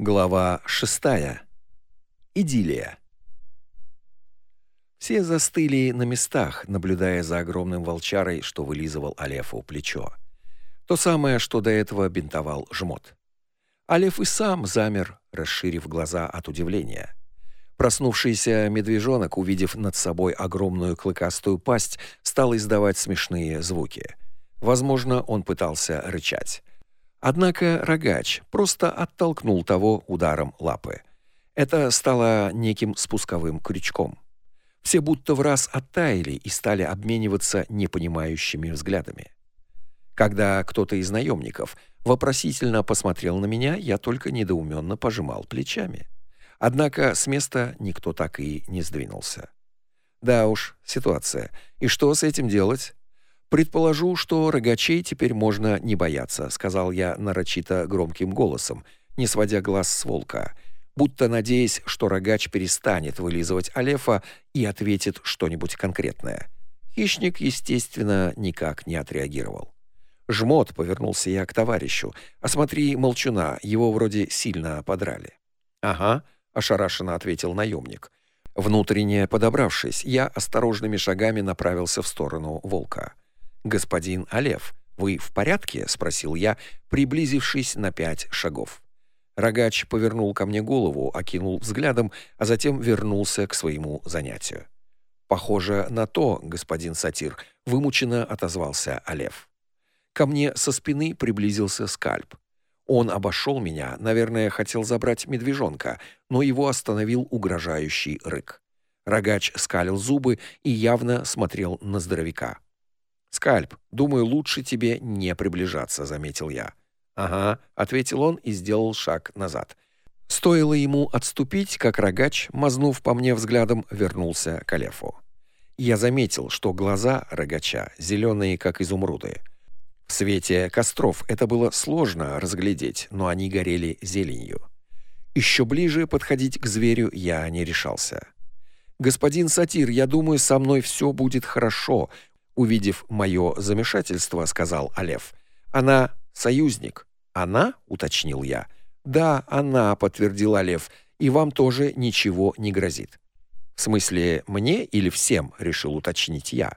Глава шестая. Идиллия. Все застыли на местах, наблюдая за огромным волчарой, что вылизывал Алефу плечо. То самое, что до этого бинтовал жмот. Алеф и сам замер, расширив глаза от удивления. Проснувшийся медвежонок, увидев над собой огромную клыкастую пасть, стал издавать смешные звуки. Возможно, он пытался рычать. Однако рогач просто оттолкнул того ударом лапы. Это стало неким спусковым крючком. Все будто в раз оттаяли и стали обмениваться непонимающими взглядами. Когда кто-то из наемников вопросительно посмотрел на меня, я только недоуменно пожимал плечами. Однако с места никто так и не сдвинулся. Да уж, ситуация. И что с этим делать? Предположу, что рогачей теперь можно не бояться, сказал я нарочито громким голосом, не сводя глаз с волка, будто надеясь, что рогач перестанет вылизывать Алефа и ответит что-нибудь конкретное. Хищник, естественно, никак не отреагировал. Жмот повернулся я к товарищу. "Осмотри молчуна, его вроде сильно подрали". "Ага", ошарашенно ответил наемник. Внутренне подобравшись, я осторожными шагами направился в сторону волка. Господин Алев, вы в порядке? спросил я, приблизившись на пять шагов. Рогач повернул ко мне голову, окинул взглядом, а затем вернулся к своему занятию. Похоже на то, господин сатир, вымученно отозвался Алев. Ко мне со спины приблизился скальп. Он обошел меня, наверное, хотел забрать медвежонка, но его остановил угрожающий рык. Рогач скалил зубы и явно смотрел на здоровяка. Скальп, думаю, лучше тебе не приближаться, заметил я. Ага, ответил он и сделал шаг назад. Стоило ему отступить, как рогач, мазнув по мне взглядом, вернулся к Алефу. Я заметил, что глаза рогача зеленые, как изумруды. В свете костров это было сложно разглядеть, но они горели зеленью. Еще ближе подходить к зверю я не решался. Господин сатир, я думаю, со мной все будет хорошо, увидев мое замешательство, сказал Алев. Она союзник. Она, уточнил я. Да, она, подтвердил Алев. И вам тоже ничего не грозит. В смысле, мне или всем, решил уточнить я.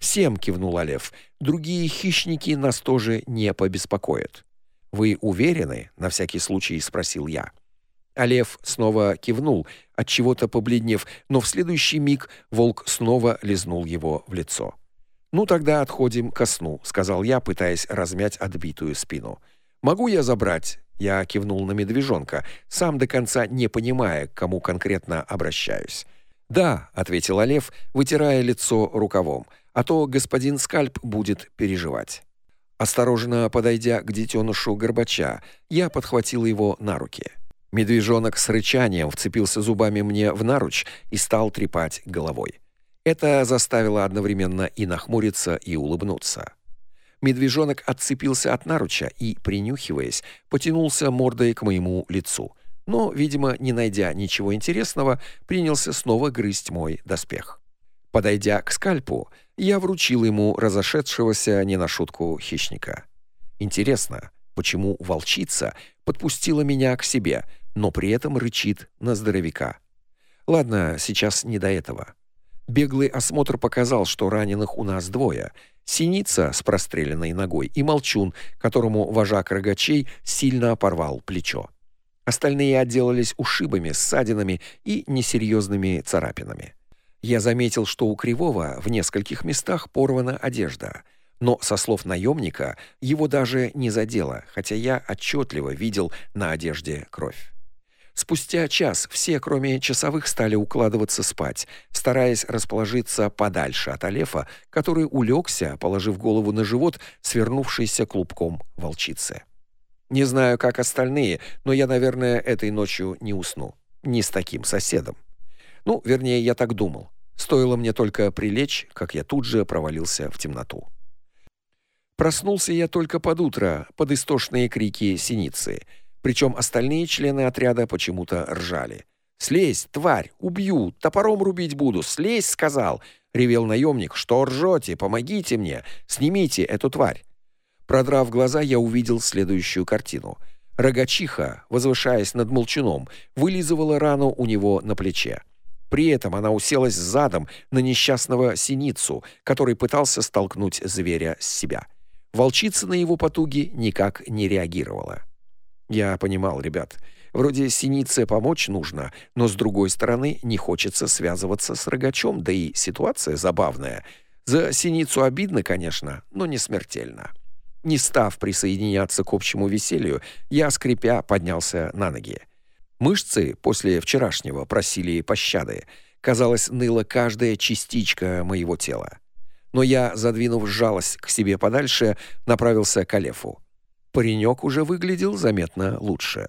Всем кивнул Алев. Другие хищники нас тоже не побеспокоят. Вы уверены? на всякий случай спросил я. Алев снова кивнул, от чего-то побледнев, но в следующий миг волк снова лизнул его в лицо. Ну тогда отходим ко сну, сказал я, пытаясь размять отбитую спину. Могу я забрать? Я кивнул на медвежонка, сам до конца не понимая, к кому конкретно обращаюсь. Да, ответил Олев, вытирая лицо рукавом. А то господин Скальп будет переживать. Осторожно подойдя к детенышу горбача, я подхватил его на руки. Медвежонок с рычанием вцепился зубами мне в наруч и стал трепать головой. Это заставило одновременно и нахмуриться, и улыбнуться. Медвежонок отцепился от наруча и, принюхиваясь, потянулся мордой к моему лицу. Но, видимо, не найдя ничего интересного, принялся снова грызть мой доспех. Подойдя к скальпу, я вручил ему разошедшегося не на шутку хищника. Интересно, почему волчица подпустила меня к себе, но при этом рычит на здоровяка. Ладно, сейчас не до этого. Беглый осмотр показал, что раненых у нас двое: Синица с простреленной ногой и Молчун, которому вожак рогачей сильно порвал плечо. Остальные отделались ушибами, ссадинами и несерьезными царапинами. Я заметил, что у Кривого в нескольких местах порвана одежда, но со слов наемника его даже не задело, хотя я отчетливо видел на одежде кровь. Спустя час все, кроме часовых, стали укладываться спать, стараясь расположиться подальше от Алефа, который улегся, положив голову на живот, свернувшийся клубком волчицы. Не знаю, как остальные, но я, наверное, этой ночью не усну. Не с таким соседом. Ну, вернее, я так думал. Стоило мне только прилечь, как я тут же провалился в темноту. Проснулся я только под утро, под истошные крики синицы — причем остальные члены отряда почему-то ржали. «Слезь, тварь, убью, топором рубить буду, слезь!» — сказал. Ревел наемник. «Что ржете? Помогите мне! Снимите эту тварь!» Продрав глаза, я увидел следующую картину. Рогачиха, возвышаясь над молчуном, вылизывала рану у него на плече. При этом она уселась задом на несчастного синицу, который пытался столкнуть зверя с себя. Волчица на его потуги никак не реагировала. Я понимал, ребят, вроде синице помочь нужно, но с другой стороны не хочется связываться с рогачом, да и ситуация забавная. За синицу обидно, конечно, но не смертельно. Не став присоединяться к общему веселью, я, скрипя, поднялся на ноги. Мышцы после вчерашнего просили пощады. Казалось, ныла каждая частичка моего тела. Но я, задвинув жалость к себе подальше, направился к Алефу. Паренек уже выглядел заметно лучше.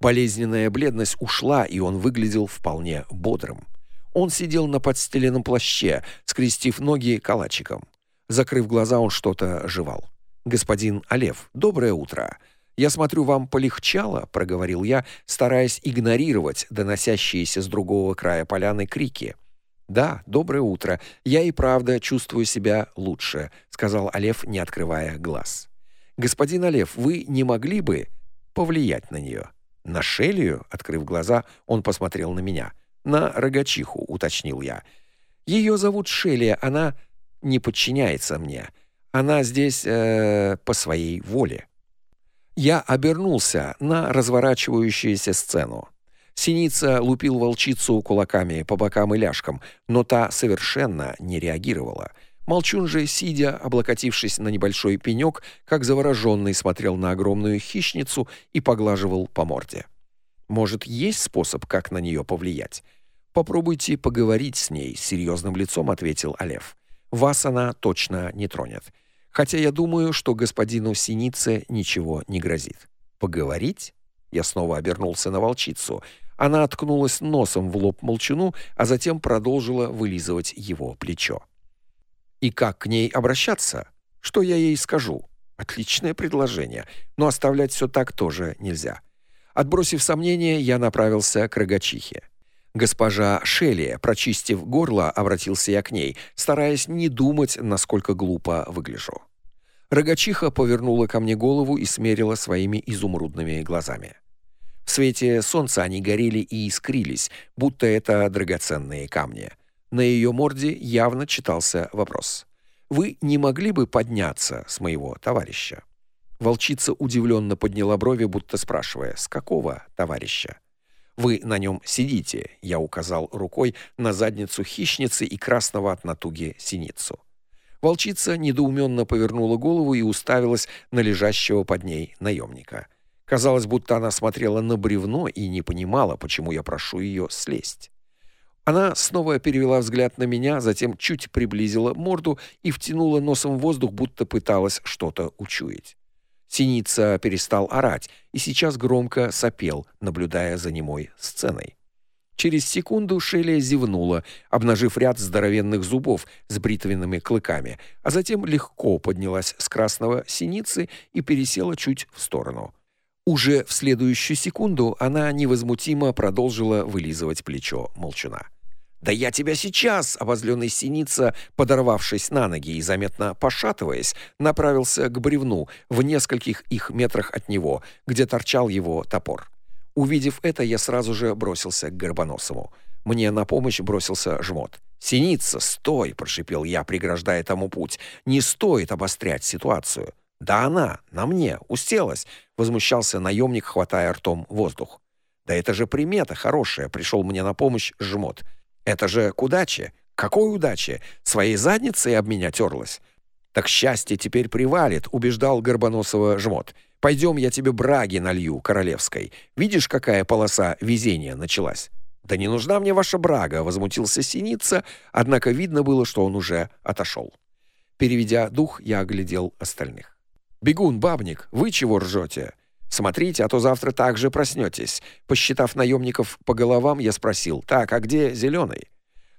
Болезненная бледность ушла, и он выглядел вполне бодрым. Он сидел на подстеленном плаще, скрестив ноги калачиком. Закрыв глаза, он что-то жевал. Господин Алев, доброе утро. Я смотрю, вам полегчало, проговорил я, стараясь игнорировать доносящиеся с другого края поляны крики. Да, доброе утро. Я и правда чувствую себя лучше, сказал Алев, не открывая глаз. Господин Алев, вы не могли бы повлиять на нее? На Шелию, открыв глаза, он посмотрел на меня. На рогачиху, уточнил я. Ее зовут Шелия, она не подчиняется мне. Она здесь э, по своей воле. Я обернулся на разворачивающуюся сцену. Синица лупил волчицу кулаками по бокам и ляжкам, но та совершенно не реагировала. Молчун же, сидя, облокотившись на небольшой пенек, как завороженный смотрел на огромную хищницу и поглаживал по морде. Может, есть способ, как на нее повлиять? Попробуйте поговорить с ней, серьезным лицом ответил Алев. Вас она точно не тронет хотя я думаю, что господину Синице ничего не грозит. Поговорить? Я снова обернулся на волчицу. Она откнулась носом в лоб молчуну, а затем продолжила вылизывать его плечо. И как к ней обращаться? Что я ей скажу? Отличное предложение, но оставлять все так тоже нельзя. Отбросив сомнения, я направился к рогачихе. Госпожа Шелия, прочистив горло, обратился я к ней, стараясь не думать, насколько глупо выгляжу. Рогачиха повернула ко мне голову и смерила своими изумрудными глазами. В свете солнца они горели и искрились, будто это драгоценные камни. На ее морде явно читался вопрос: "Вы не могли бы подняться с моего товарища?" Волчица удивленно подняла брови, будто спрашивая: "С какого товарища?" Вы на нем сидите, я указал рукой на задницу хищницы и красного от натуги синицу. Волчица недоуменно повернула голову и уставилась на лежащего под ней наемника. Казалось, будто она смотрела на бревно и не понимала, почему я прошу ее слезть. Она снова перевела взгляд на меня, затем чуть приблизила морду и втянула носом воздух, будто пыталась что-то учуять. Синица перестал орать и сейчас громко сопел, наблюдая за немой сценой. Через секунду Шелия зевнула, обнажив ряд здоровенных зубов с бритвенными клыками, а затем легко поднялась с красного синицы и пересела чуть в сторону. Уже в следующую секунду она невозмутимо продолжила вылизывать плечо молчуна. Да я тебя сейчас, обозленный синица, подорвавшись на ноги и заметно пошатываясь, направился к бревну в нескольких их метрах от него, где торчал его топор. Увидев это, я сразу же бросился к Горбоносому. Мне на помощь бросился жмот. "Синица, стой", прошипел я, преграждая тому путь. "Не стоит обострять ситуацию". "Да она на мне уселась", возмущался наемник, хватая ртом воздух. "Да это же примета хорошая", пришел мне на помощь жмот. Это же к удаче. Какой удаче? Своей задницей об меня терлась. Так счастье теперь привалит, убеждал Горбоносова жмот. Пойдем, я тебе браги налью королевской. Видишь, какая полоса везения началась? Да не нужна мне ваша брага, возмутился Синица, однако видно было, что он уже отошел. Переведя дух, я оглядел остальных. Бегун, бабник, вы чего ржете? Смотрите, а то завтра также проснетесь. Посчитав наемников по головам, я спросил: "Так, а где зеленый?»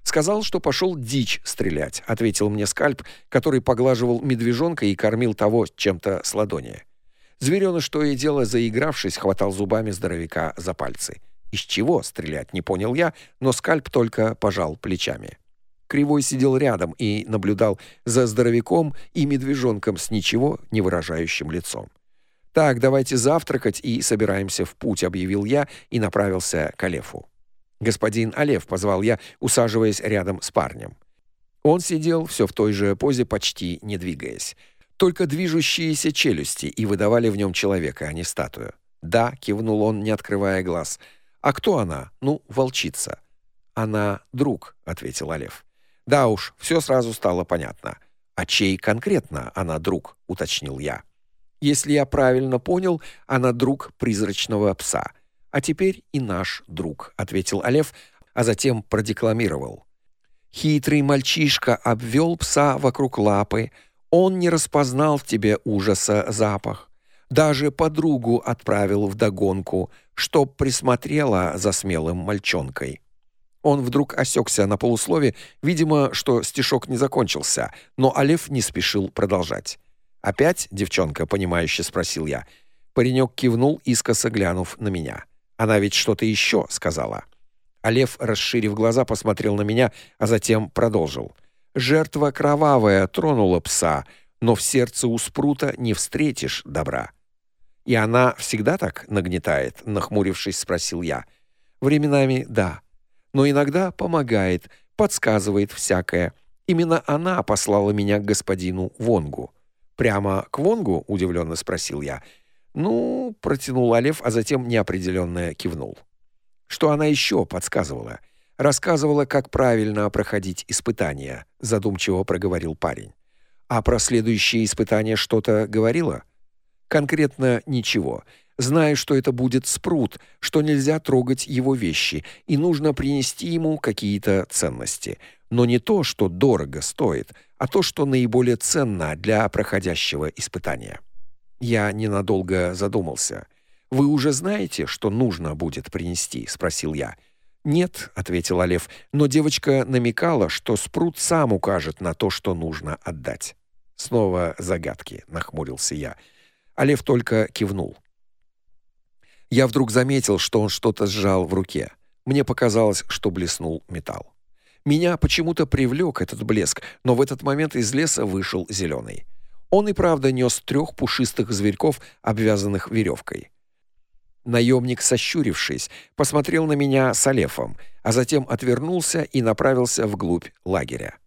Сказал, что пошел дичь стрелять, ответил мне скальп, который поглаживал медвежонка и кормил того чем-то с ладони. Зверёныш, что и дело, заигравшись, хватал зубами здоровяка за пальцы. Из чего стрелять, не понял я, но скальп только пожал плечами. Кривой сидел рядом и наблюдал за здоровяком и медвежонком с ничего не выражающим лицом. Так, давайте завтракать и собираемся в путь, объявил я и направился к Алефу. Господин Алеф позвал я, усаживаясь рядом с парнем. Он сидел все в той же позе, почти не двигаясь. Только движущиеся челюсти и выдавали в нем человека, а не статую. "Да", кивнул он, не открывая глаз. "А кто она?" "Ну, волчица". "Она друг", ответил Алеф. "Да уж, все сразу стало понятно. А чей конкретно она друг?" уточнил я. "Если я правильно понял, она друг призрачного пса. А теперь и наш друг", ответил Алеф, а затем продекламировал: Хитрый мальчишка обвел пса вокруг лапы. Он не распознал в тебе ужаса запах. Даже подругу отправил в догонку, чтоб присмотрела за смелым мальчонкой. Он вдруг осекся на полуслове, видимо, что стишок не закончился, но Алеф не спешил продолжать. Опять девчонка, понимающе спросил я. Паренек кивнул, искоса глянув на меня. Она ведь что-то еще сказала. А расширив глаза, посмотрел на меня, а затем продолжил: "Жертва кровавая тронула пса, но в сердце у спрута не встретишь добра". И она всегда так нагнетает, нахмурившись, спросил я. Временами да, но иногда помогает, подсказывает всякое. Именно она послала меня к господину Вонгу. Прямо к Вонгу, удивленно спросил я. Ну, протянул Алев, а затем неопределенно кивнул. Что она еще подсказывала? Рассказывала, как правильно проходить испытания, задумчиво проговорил парень. А про следующие испытания что-то говорила? Конкретно ничего. Знаю, что это будет спрут, что нельзя трогать его вещи и нужно принести ему какие-то ценности, но не то, что дорого стоит, а то, что наиболее ценно для проходящего испытания. Я ненадолго задумался. Вы уже знаете, что нужно будет принести, спросил я. Нет, ответил Олев, но девочка намекала, что Спрут сам укажет на то, что нужно отдать. Снова загадки, нахмурился я. Олев только кивнул. Я вдруг заметил, что он что-то сжал в руке. Мне показалось, что блеснул металл. Меня почему-то привлек этот блеск, но в этот момент из леса вышел зеленый. Он и правда нес трех пушистых зверьков, обвязанных веревкой. Наемник, сощурившись, посмотрел на меня с Алефом, а затем отвернулся и направился вглубь лагеря.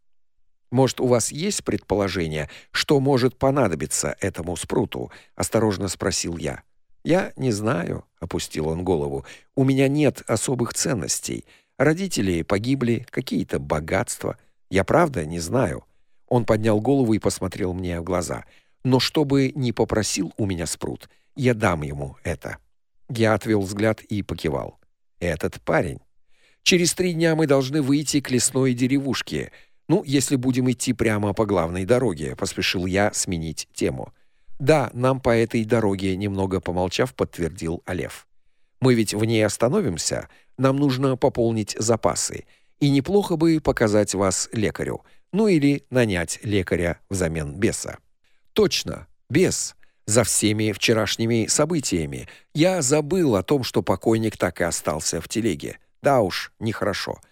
Может, у вас есть предположение, что может понадобиться этому спруту? осторожно спросил я. Я не знаю, опустил он голову. У меня нет особых ценностей. Родители погибли, какие-то богатства. Я правда не знаю. Он поднял голову и посмотрел мне в глаза. Но чтобы не попросил у меня спрут, я дам ему это. Я отвел взгляд и покивал. Этот парень. Через три дня мы должны выйти к лесной деревушке. Ну, если будем идти прямо по главной дороге, поспешил я сменить тему. Да, нам по этой дороге, немного помолчав, подтвердил Алев. Мы ведь в ней остановимся. Нам нужно пополнить запасы, и неплохо бы показать вас лекарю, ну или нанять лекаря взамен беса. Точно, бес за всеми вчерашними событиями. Я забыл о том, что покойник так и остался в телеге. Да уж, нехорошо.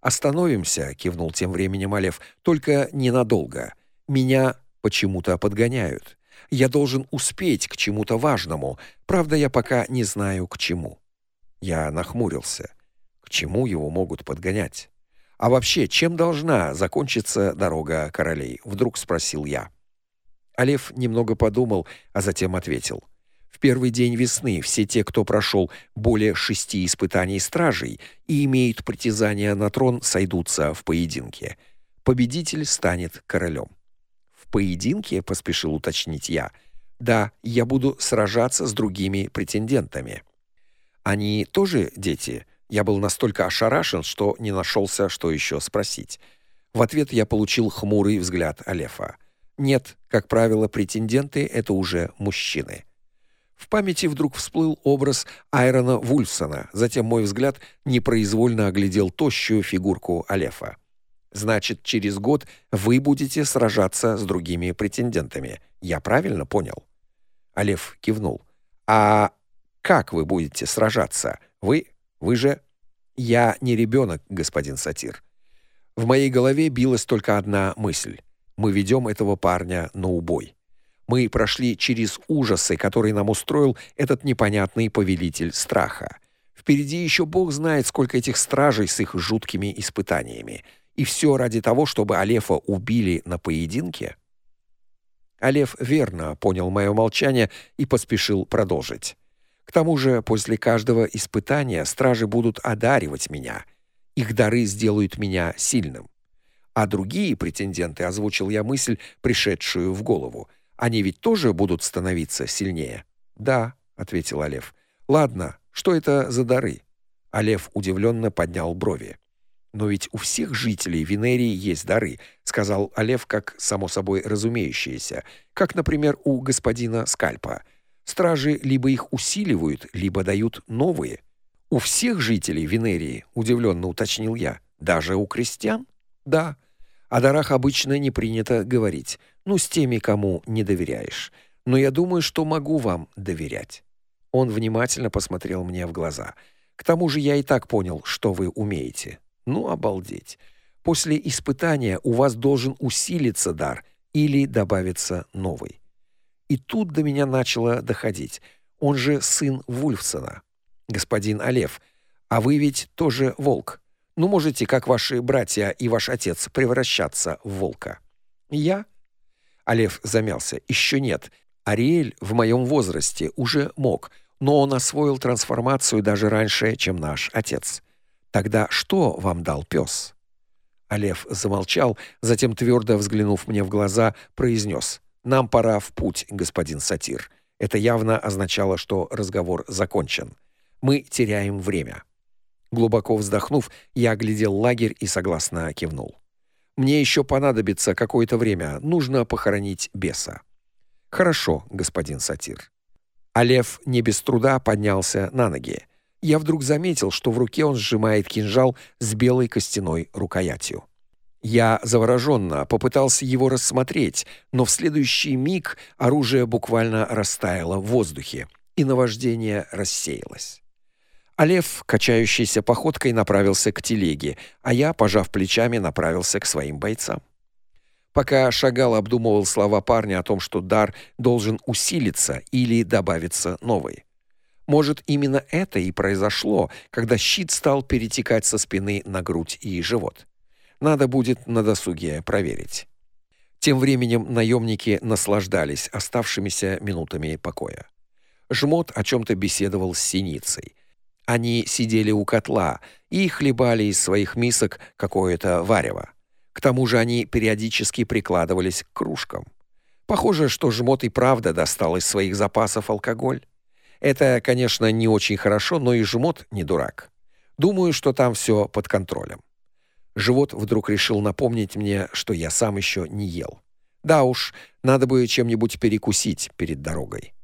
Остановимся, кивнул тем временем Алев. Только ненадолго. Меня почему-то подгоняют. Я должен успеть к чему-то важному. Правда, я пока не знаю к чему. Я нахмурился. К чему его могут подгонять? А вообще, чем должна закончиться дорога королей? вдруг спросил я. Алев немного подумал, а затем ответил: в первый день весны все те, кто прошел более шести испытаний стражей и имеют притязание на трон, сойдутся в поединке. Победитель станет королем. В поединке, поспешил уточнить я. Да, я буду сражаться с другими претендентами. Они тоже дети. Я был настолько ошарашен, что не нашелся, что еще спросить. В ответ я получил хмурый взгляд Алефа. Нет, как правило, претенденты это уже мужчины. В памяти вдруг всплыл образ Айрона Вульфсона. Затем мой взгляд непроизвольно оглядел тощую фигурку Алефа. Значит, через год вы будете сражаться с другими претендентами. Я правильно понял? Алеф кивнул. А как вы будете сражаться? Вы вы же я не ребенок, господин Сатир. В моей голове билась только одна мысль мы ведем этого парня на убой. Мы прошли через ужасы, которые нам устроил этот непонятный повелитель страха. Впереди еще Бог знает, сколько этих стражей с их жуткими испытаниями. И все ради того, чтобы Алефа убили на поединке. Алеф верно понял мое молчание и поспешил продолжить. К тому же, после каждого испытания стражи будут одаривать меня. Их дары сделают меня сильным. А другие претенденты, озвучил я мысль, пришедшую в голову. Они ведь тоже будут становиться сильнее. Да, ответил Алеф. Ладно, что это за дары? Алеф удивленно поднял брови. Но ведь у всех жителей Венерии есть дары, сказал Алеф как само собой разумеющееся, как, например, у господина Скальпа. Стражи либо их усиливают, либо дают новые. У всех жителей Венерии, удивленно уточнил я. Даже у крестьян? Да. О дарах обычно не принято говорить. Ну, с теми, кому не доверяешь. Но я думаю, что могу вам доверять. Он внимательно посмотрел мне в глаза. К тому же я и так понял, что вы умеете. Ну, обалдеть. После испытания у вас должен усилиться дар или добавиться новый. И тут до меня начало доходить. Он же сын Вульфсона, господин Алев. А вы ведь тоже волк. Ну, можете, как ваши братья и ваш отец, превращаться в волка. Я? Алев замялся. Еще нет. Ариэль в моем возрасте уже мог, но он освоил трансформацию даже раньше, чем наш отец. Тогда что вам дал пес? Алев замолчал, затем твердо взглянув мне в глаза, произнес: "Нам пора в путь, господин сатир". Это явно означало, что разговор закончен. Мы теряем время. Глубоко вздохнув, я оглядел лагерь и согласно кивнул. Мне еще понадобится какое-то время, нужно похоронить беса. Хорошо, господин сатир. А лев не без труда поднялся на ноги. Я вдруг заметил, что в руке он сжимает кинжал с белой костяной рукоятью. Я завороженно попытался его рассмотреть, но в следующий миг оружие буквально растаяло в воздухе, и наваждение рассеялось. А лев, качающейся походкой, направился к телеге, а я, пожав плечами, направился к своим бойцам. Пока шагал, обдумывал слова парня о том, что дар должен усилиться или добавиться новый. Может, именно это и произошло, когда щит стал перетекать со спины на грудь и живот. Надо будет на досуге проверить. Тем временем наемники наслаждались оставшимися минутами покоя. Жмот о чем то беседовал с Синицей. Они сидели у котла и хлебали из своих мисок какое-то варево. К тому же они периодически прикладывались к кружкам. Похоже, что жмот и правда достал из своих запасов алкоголь. Это, конечно, не очень хорошо, но и жмот не дурак. Думаю, что там все под контролем. Живот вдруг решил напомнить мне, что я сам еще не ел. Да уж, надо бы чем-нибудь перекусить перед дорогой.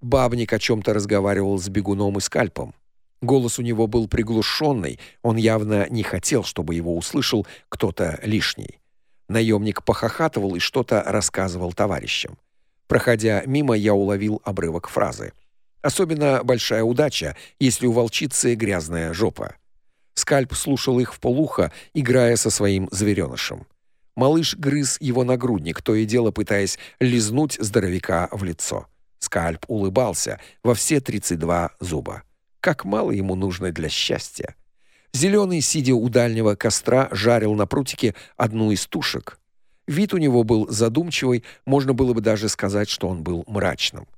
Бабник о чем то разговаривал с бегуном и скальпом. Голос у него был приглушенный, он явно не хотел, чтобы его услышал кто-то лишний. Наемник похохатывал и что-то рассказывал товарищам. Проходя мимо, я уловил обрывок фразы. Особенно большая удача, если у волчицы грязная жопа. Скальп слушал их вполуха, играя со своим зверёнышем. Малыш грыз его нагрудник, то и дело пытаясь лизнуть здоровяка в лицо. Скальп улыбался во все 32 зуба. Как мало ему нужно для счастья. Зеленый, сидя у дальнего костра, жарил на прутике одну из тушек. Вид у него был задумчивый, можно было бы даже сказать, что он был мрачным.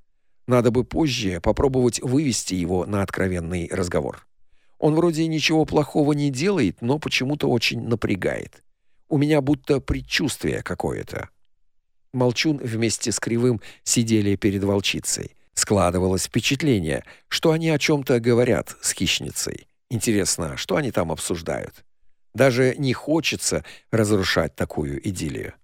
Надо бы позже попробовать вывести его на откровенный разговор. Он вроде ничего плохого не делает, но почему-то очень напрягает. У меня будто предчувствие какое-то. Молчун вместе с Кривым сидели перед волчицей. Складывалось впечатление, что они о чем то говорят с хищницей. Интересно, что они там обсуждают? Даже не хочется разрушать такую идиллию.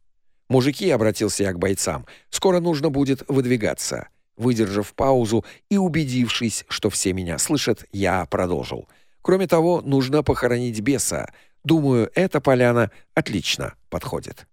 Мужики, обратился я к бойцам. Скоро нужно будет выдвигаться. Выдержав паузу и убедившись, что все меня слышат, я продолжил. Кроме того, нужно похоронить беса. Думаю, эта поляна отлично подходит.